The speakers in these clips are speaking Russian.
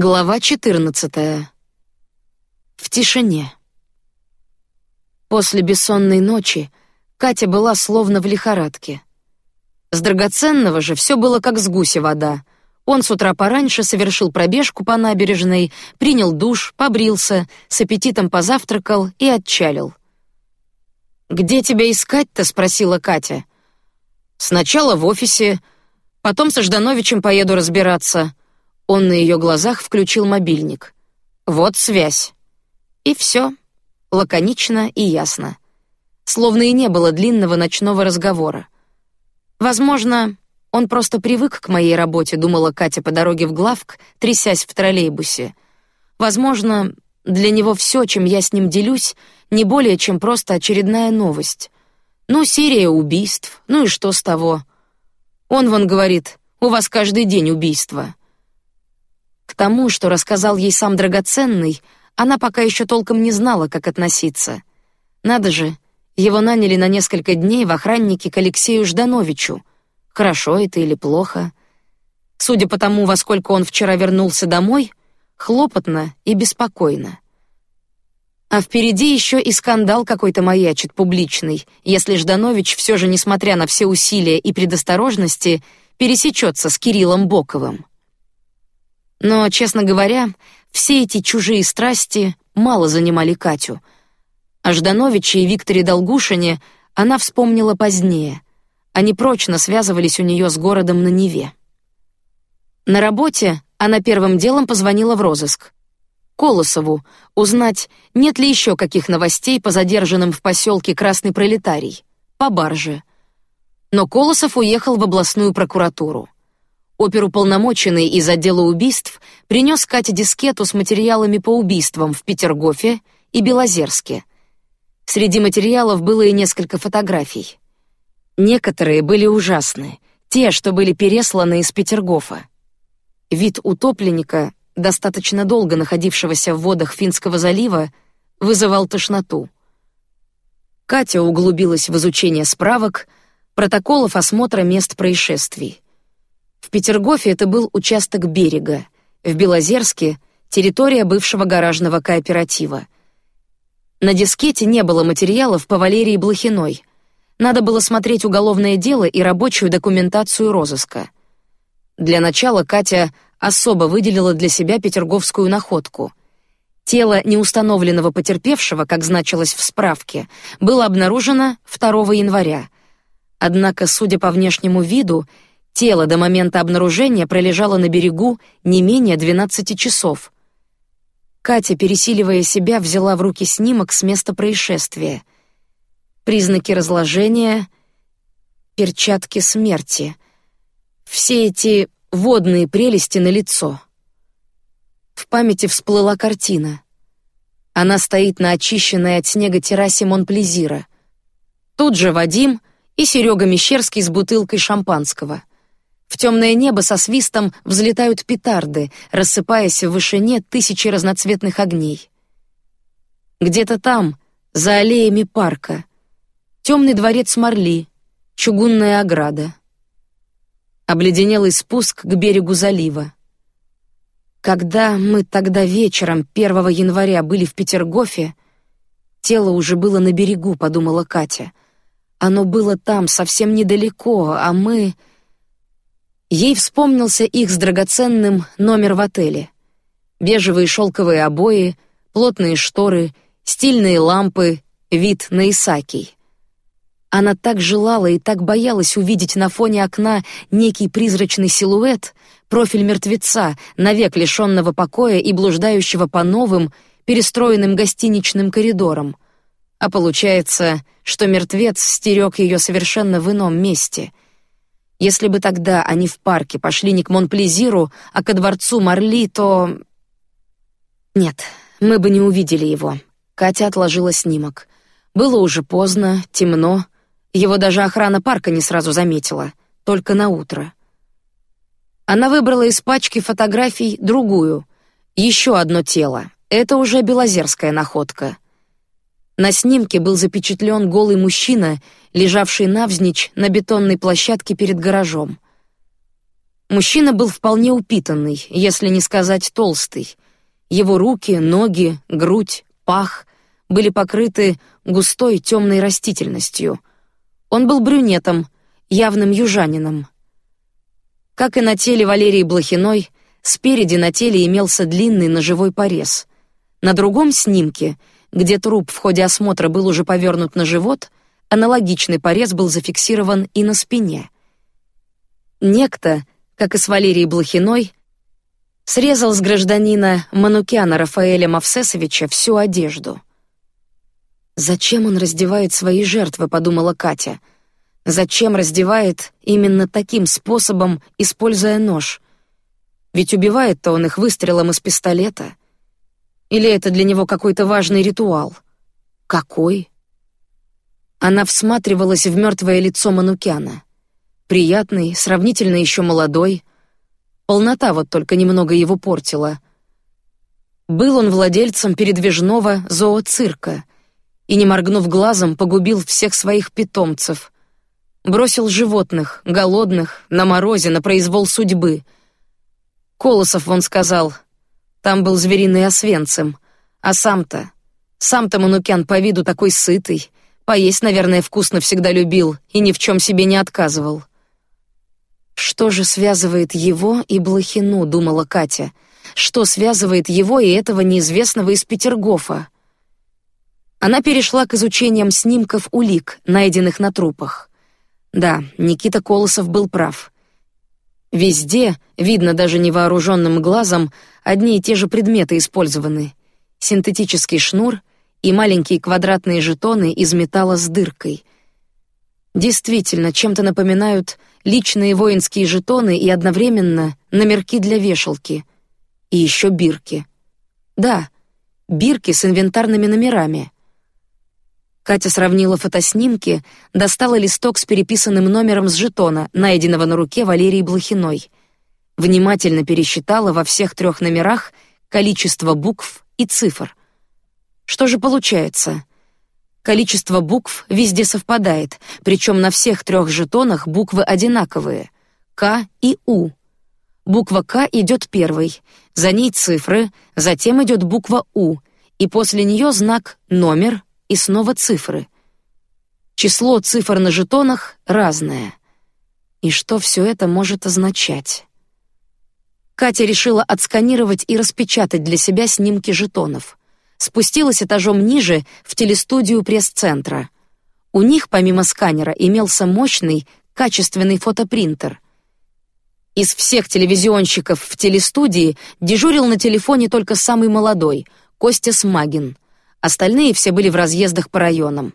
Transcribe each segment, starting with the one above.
Глава 14. В тишине. После бессонной ночи Катя была словно в лихорадке. С драгоценного же все было как с гуся вода. Он с утра пораньше совершил пробежку по набережной, принял душ, побрился, с аппетитом позавтракал и отчалил. Где тебя искать-то? спросила Катя. Сначала в офисе, потом со Ждановичем поеду разбираться. Он на ее глазах включил мобильник. Вот связь. И все, лаконично и ясно, словно и не было длинного ночного разговора. Возможно, он просто привык к моей работе, думала Катя по дороге в главк, трясясь в троллейбусе. Возможно, для него все, чем я с ним делюсь, не более чем просто очередная новость. Ну, серия убийств, ну и что с того? Он вон говорит, у вас каждый день убийства. Тому, что рассказал ей сам драгоценный, она пока еще толком не знала, как относиться. Надо же, его наняли на несколько дней в охранники к Алексею Ждановичу. Хорошо это или плохо? Судя по тому, во сколько он вчера вернулся домой, хлопотно и беспокойно. А впереди еще и скандал какой-то маячит публичный, если Жданович все же, несмотря на все усилия и предосторожности, пересечется с Кириллом Боковым. Но, честно говоря, все эти чужие страсти мало занимали Катю. О Ждановиче и Викторе Долгушине она вспомнила позднее. Они прочно связывались у нее с городом на Неве. На работе она первым делом позвонила в розыск. Колосову узнать, нет ли еще каких новостей по задержанным в поселке Красный Пролетарий, по барже. Но Колосов уехал в областную прокуратуру. Оперуполномоченный из отдела убийств принес Кате дискету с материалами по убийствам в Петергофе и Белозерске. Среди материалов было и несколько фотографий. Некоторые были ужасны, те, что были пересланы из Петергофа. Вид утопленника, достаточно долго находившегося в водах Финского залива, вызывал тошноту. Катя углубилась в изучение справок, протоколов осмотра мест происшествий. В Петергофе это был участок берега, в Белозерске территория бывшего гаражного кооператива. На дискете не было материалов по Валерии Блохиной. Надо было смотреть уголовное дело и рабочую документацию розыска. Для начала Катя особо выделила для себя петерговскую находку. Тело неустановленного потерпевшего, как значилось в справке, было обнаружено 2 января. Однако, судя по внешнему виду, Тело до момента обнаружения пролежало на берегу не менее 12 часов. Катя, пересиливая себя, взяла в руки снимок с места происшествия. Признаки разложения, перчатки смерти. Все эти водные прелести на лицо. В памяти всплыла картина. Она стоит на очищенной от снега террасе Монплезира. Тут же Вадим и Серега Мещерский с бутылкой шампанского. В темное небо со свистом взлетают петарды, рассыпаясь в вышине тысячи разноцветных огней. Где-то там, за аллеями парка, темный дворец Марли, чугунная ограда, обледенелый спуск к берегу залива. Когда мы тогда вечером 1 января были в Петергофе, тело уже было на берегу, подумала Катя. Оно было там совсем недалеко, а мы Ей вспомнился их с драгоценным номер в отеле. Бежевые шелковые обои, плотные шторы, стильные лампы, вид на Исакий. Она так желала и так боялась увидеть на фоне окна некий призрачный силуэт, профиль мертвеца, навек лишенного покоя и блуждающего по новым, перестроенным гостиничным коридорам. А получается, что мертвец стерег ее совершенно в ином месте — если бы тогда они в парке пошли не к Монплезиру, а ко дворцу Марли, то... Нет, мы бы не увидели его. Катя отложила снимок. Было уже поздно, темно. Его даже охрана парка не сразу заметила, только на утро. Она выбрала из пачки фотографий другую, еще одно тело. Это уже белозерская находка. На снимке был запечатлен голый мужчина, лежавший навзничь на бетонной площадке перед гаражом. Мужчина был вполне упитанный, если не сказать толстый. Его руки, ноги, грудь, пах были покрыты густой темной растительностью. Он был брюнетом, явным южанином. Как и на теле Валерии Блохиной, спереди на теле имелся длинный ножевой порез. На другом снимке, где труп в ходе осмотра был уже повернут на живот, аналогичный порез был зафиксирован и на спине. Некто, как и с Валерией Блохиной, срезал с гражданина Манукяна Рафаэля Мавсесовича всю одежду. Зачем он раздевает свои жертвы, подумала Катя. Зачем раздевает именно таким способом, используя нож? Ведь убивает-то он их выстрелом из пистолета. Или это для него какой-то важный ритуал? Какой? Она всматривалась в мертвое лицо Манукяна. Приятный, сравнительно еще молодой. Полнота вот только немного его портила. Был он владельцем передвижного зооцирка и, не моргнув глазом, погубил всех своих питомцев. Бросил животных, голодных, на морозе, на произвол судьбы. Колосов, он сказал, там был звериный освенцем, а сам-то, сам-то Манукян по виду такой сытый, поесть, наверное, вкусно всегда любил и ни в чем себе не отказывал. Что же связывает его и Блохину, думала Катя. Что связывает его и этого неизвестного из Петергофа? Она перешла к изучениям снимков улик, найденных на трупах. Да, Никита Колосов был прав. Везде, видно даже невооруженным глазом, одни и те же предметы использованы: синтетический шнур и маленькие квадратные жетоны из металла с дыркой. Действительно, чем-то напоминают личные воинские жетоны и одновременно номерки для вешалки. И еще бирки. Да, бирки с инвентарными номерами. Катя сравнила фотоснимки, достала листок с переписанным номером с жетона, найденного на руке Валерии Блохиной. Внимательно пересчитала во всех трех номерах количество букв и цифр. Что же получается? Количество букв везде совпадает, причем на всех трех жетонах буквы одинаковые: К и У. Буква К идет первой, за ней цифры, затем идет буква У, и после нее знак номер и снова цифры. Число цифр на жетонах разное. И что все это может означать? Катя решила отсканировать и распечатать для себя снимки жетонов. Спустилась этажом ниже в телестудию пресс-центра. У них помимо сканера имелся мощный, качественный фотопринтер. Из всех телевизионщиков в телестудии дежурил на телефоне только самый молодой, Костя Смагин — Остальные все были в разъездах по районам.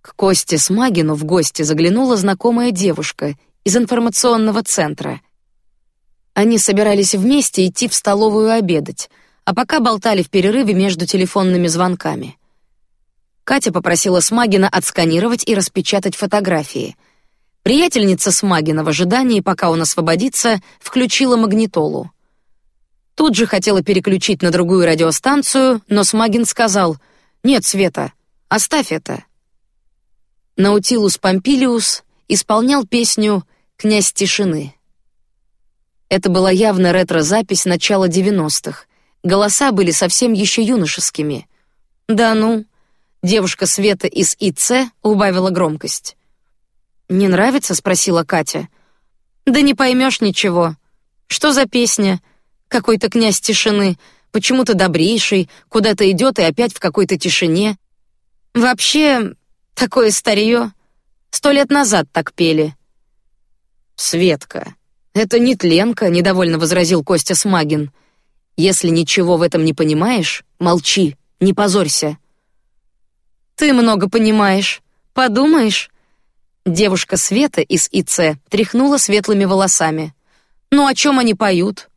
К Косте Смагину в гости заглянула знакомая девушка из информационного центра. Они собирались вместе идти в столовую обедать, а пока болтали в перерыве между телефонными звонками. Катя попросила Смагина отсканировать и распечатать фотографии. Приятельница Смагина в ожидании, пока он освободится, включила магнитолу. Тут же хотела переключить на другую радиостанцию, но Смагин сказал: "Нет, Света, оставь это". Наутилус Помпилиус исполнял песню "Князь тишины". Это была явно ретро-запись начала девяностых. Голоса были совсем еще юношескими. Да ну, девушка Света из ИЦ убавила громкость. Не нравится? спросила Катя. Да не поймешь ничего. Что за песня? Какой-то князь тишины, почему-то добрейший, куда-то идет и опять в какой-то тишине. Вообще, такое старье. Сто лет назад так пели. Светка, это не тленка, недовольно возразил Костя Смагин. Если ничего в этом не понимаешь, молчи, не позорься. Ты много понимаешь. Подумаешь. Девушка Света из ИЦ тряхнула светлыми волосами. Ну о чем они поют?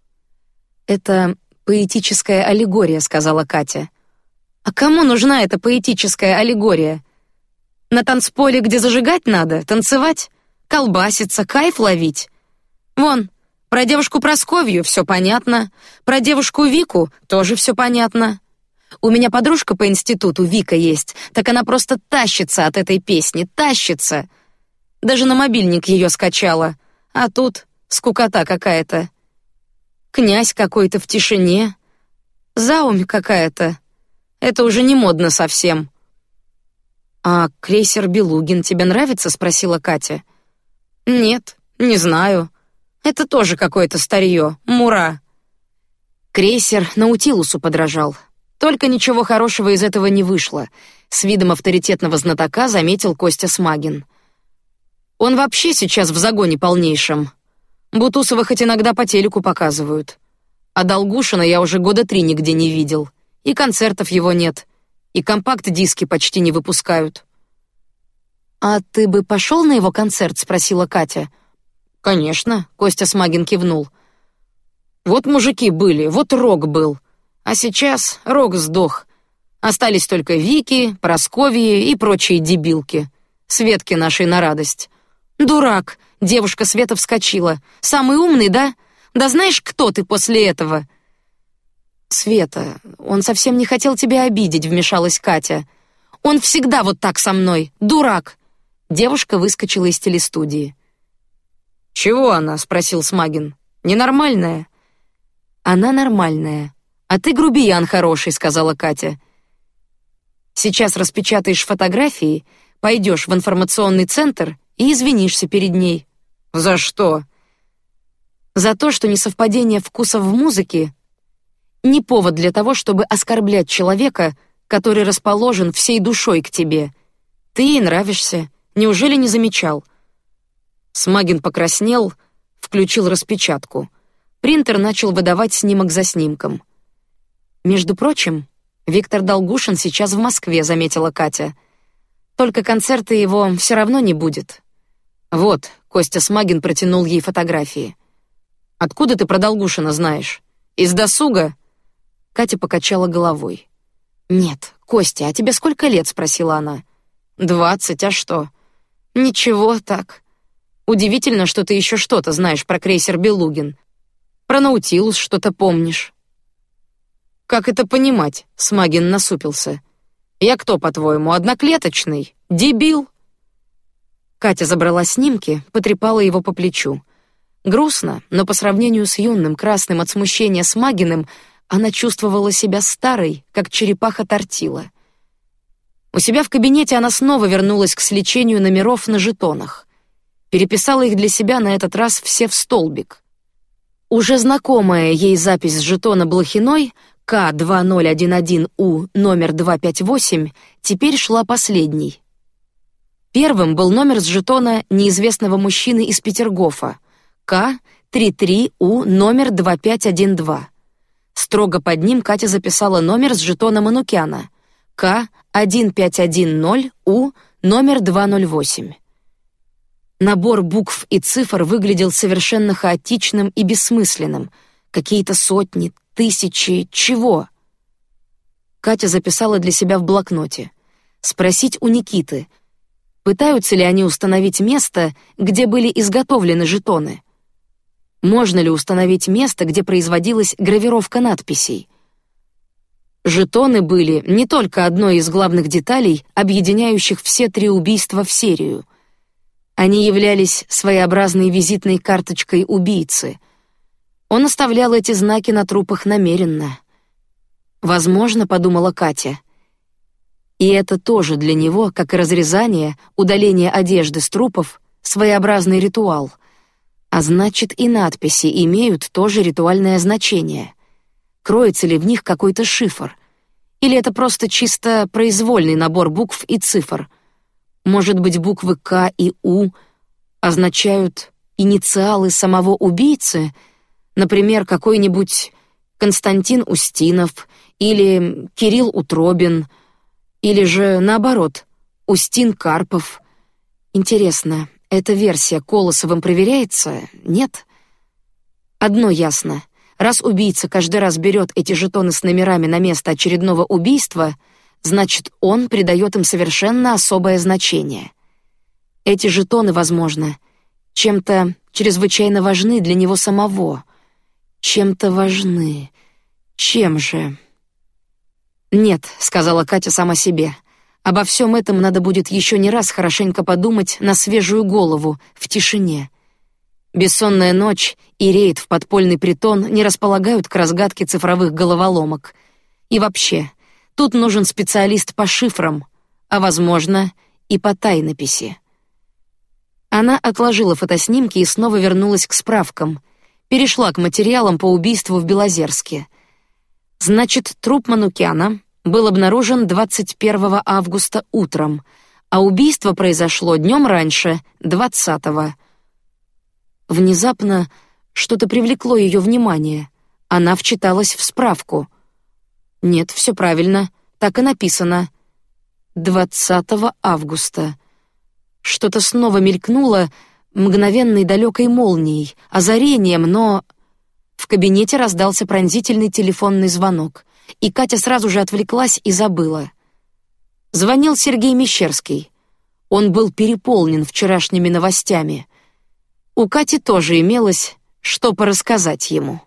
Это поэтическая аллегория, сказала Катя. А кому нужна эта поэтическая аллегория? На танцполе, где зажигать надо, танцевать, колбаситься, кайф ловить. Вон, про девушку Просковью все понятно, про девушку Вику тоже все понятно. У меня подружка по институту Вика есть, так она просто тащится от этой песни, тащится. Даже на мобильник ее скачала. А тут скукота какая-то. Князь какой-то в тишине. Заумь какая-то. Это уже не модно совсем. А крейсер Белугин тебе нравится? спросила Катя. Нет, не знаю. Это тоже какое-то старье, мура. Крейсер Наутилусу подражал. Только ничего хорошего из этого не вышло. С видом авторитетного знатока заметил Костя Смагин. Он вообще сейчас в загоне полнейшем. Бутусова хоть иногда по телеку показывают, а Долгушина я уже года три нигде не видел, и концертов его нет, и компакт-диски почти не выпускают. А ты бы пошел на его концерт? спросила Катя. Конечно, Костя Смагин кивнул. Вот мужики были, вот Рок был, а сейчас Рок сдох. Остались только Вики, Просковьи и прочие дебилки. Светки нашей на радость. Дурак, девушка Света вскочила. Самый умный, да? Да знаешь, кто ты после этого? Света, он совсем не хотел тебя обидеть, вмешалась Катя. Он всегда вот так со мной, дурак. Девушка выскочила из телестудии. Чего она? спросил Смагин. Ненормальная. Она нормальная. А ты грубиян хороший, сказала Катя. Сейчас распечатаешь фотографии, пойдешь в информационный центр и извинишься перед ней. За что? За то, что несовпадение вкусов в музыке не повод для того, чтобы оскорблять человека, который расположен всей душой к тебе. Ты ей нравишься, неужели не замечал? Смагин покраснел, включил распечатку. Принтер начал выдавать снимок за снимком. Между прочим, Виктор Долгушин сейчас в Москве, заметила Катя. Только концерта его все равно не будет. Вот, Костя Смагин протянул ей фотографии. Откуда ты про Долгушина знаешь? Из досуга? Катя покачала головой. Нет, Костя, а тебе сколько лет? спросила она. Двадцать, а что? Ничего, так. Удивительно, что ты еще что-то знаешь про крейсер Белугин. Про Наутилус что-то помнишь. Как это понимать? Смагин насупился. Я кто, по-твоему, одноклеточный? Дебил? Катя забрала снимки, потрепала его по плечу. Грустно, но по сравнению с юным, красным от смущения Смагиным, она чувствовала себя старой, как черепаха тортила. У себя в кабинете она снова вернулась к сличению номеров на жетонах. Переписала их для себя на этот раз все в столбик. Уже знакомая ей запись с жетона Блохиной К2011У номер 258 теперь шла последней. Первым был номер с жетона неизвестного мужчины из Петергофа К33У номер 2512. Строго под ним Катя записала номер с жетона Манукяна К1510У номер 208. Набор букв и цифр выглядел совершенно хаотичным и бессмысленным. Какие-то сотни, тысячи, чего? Катя записала для себя в блокноте. Спросить у Никиты — Пытаются ли они установить место, где были изготовлены жетоны? Можно ли установить место, где производилась гравировка надписей? Жетоны были не только одной из главных деталей, объединяющих все три убийства в серию. Они являлись своеобразной визитной карточкой убийцы. Он оставлял эти знаки на трупах намеренно. Возможно, подумала Катя, и это тоже для него, как и разрезание, удаление одежды с трупов, своеобразный ритуал. А значит, и надписи имеют тоже ритуальное значение. Кроется ли в них какой-то шифр? Или это просто чисто произвольный набор букв и цифр? Может быть, буквы К и У означают инициалы самого убийцы, например, какой-нибудь Константин Устинов или Кирилл Утробин — или же наоборот, Устин Карпов. Интересно, эта версия Колосовым проверяется? Нет. Одно ясно: раз убийца каждый раз берет эти жетоны с номерами на место очередного убийства, значит, он придает им совершенно особое значение. Эти жетоны, возможно, чем-то чрезвычайно важны для него самого. Чем-то важны. Чем же? Нет, сказала Катя сама себе. Обо всем этом надо будет еще не раз хорошенько подумать на свежую голову в тишине. Бессонная ночь и рейд в подпольный притон не располагают к разгадке цифровых головоломок. И вообще, тут нужен специалист по шифрам, а возможно и по тайнописи. Она отложила фотоснимки и снова вернулась к справкам. Перешла к материалам по убийству в Белозерске. Значит, труп Манукяна был обнаружен 21 августа утром, а убийство произошло днем раньше, 20-го. Внезапно что-то привлекло ее внимание. Она вчиталась в справку. Нет, все правильно, так и написано. 20 августа. Что-то снова мелькнуло мгновенной далекой молнией, озарением, но в кабинете раздался пронзительный телефонный звонок, и Катя сразу же отвлеклась и забыла. Звонил Сергей Мещерский. Он был переполнен вчерашними новостями. У Кати тоже имелось, что порассказать ему.